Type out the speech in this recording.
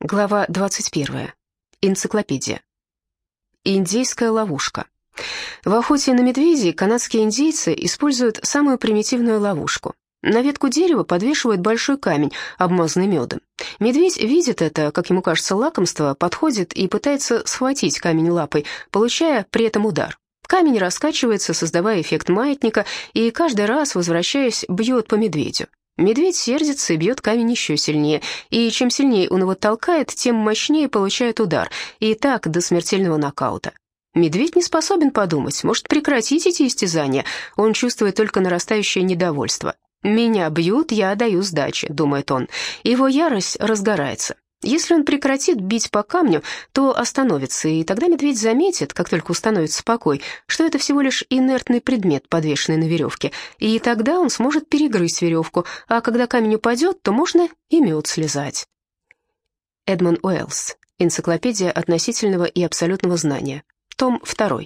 Глава 21. Энциклопедия. Индейская ловушка. В охоте на медведей канадские индейцы используют самую примитивную ловушку. На ветку дерева подвешивают большой камень, обмазанный медом. Медведь видит это, как ему кажется, лакомство, подходит и пытается схватить камень лапой, получая при этом удар. Камень раскачивается, создавая эффект маятника, и каждый раз, возвращаясь, бьет по медведю. Медведь сердится и бьет камень еще сильнее, и чем сильнее он его толкает, тем мощнее получает удар, и так до смертельного нокаута. Медведь не способен подумать, может прекратить эти истязания, он чувствует только нарастающее недовольство. «Меня бьют, я даю сдачи», — думает он. Его ярость разгорается. Если он прекратит бить по камню, то остановится, и тогда медведь заметит, как только установится покой, что это всего лишь инертный предмет, подвешенный на веревке, и тогда он сможет перегрызть веревку, а когда камень упадет, то можно и мед слезать. Эдмон Уэллс. Энциклопедия относительного и абсолютного знания. Том 2.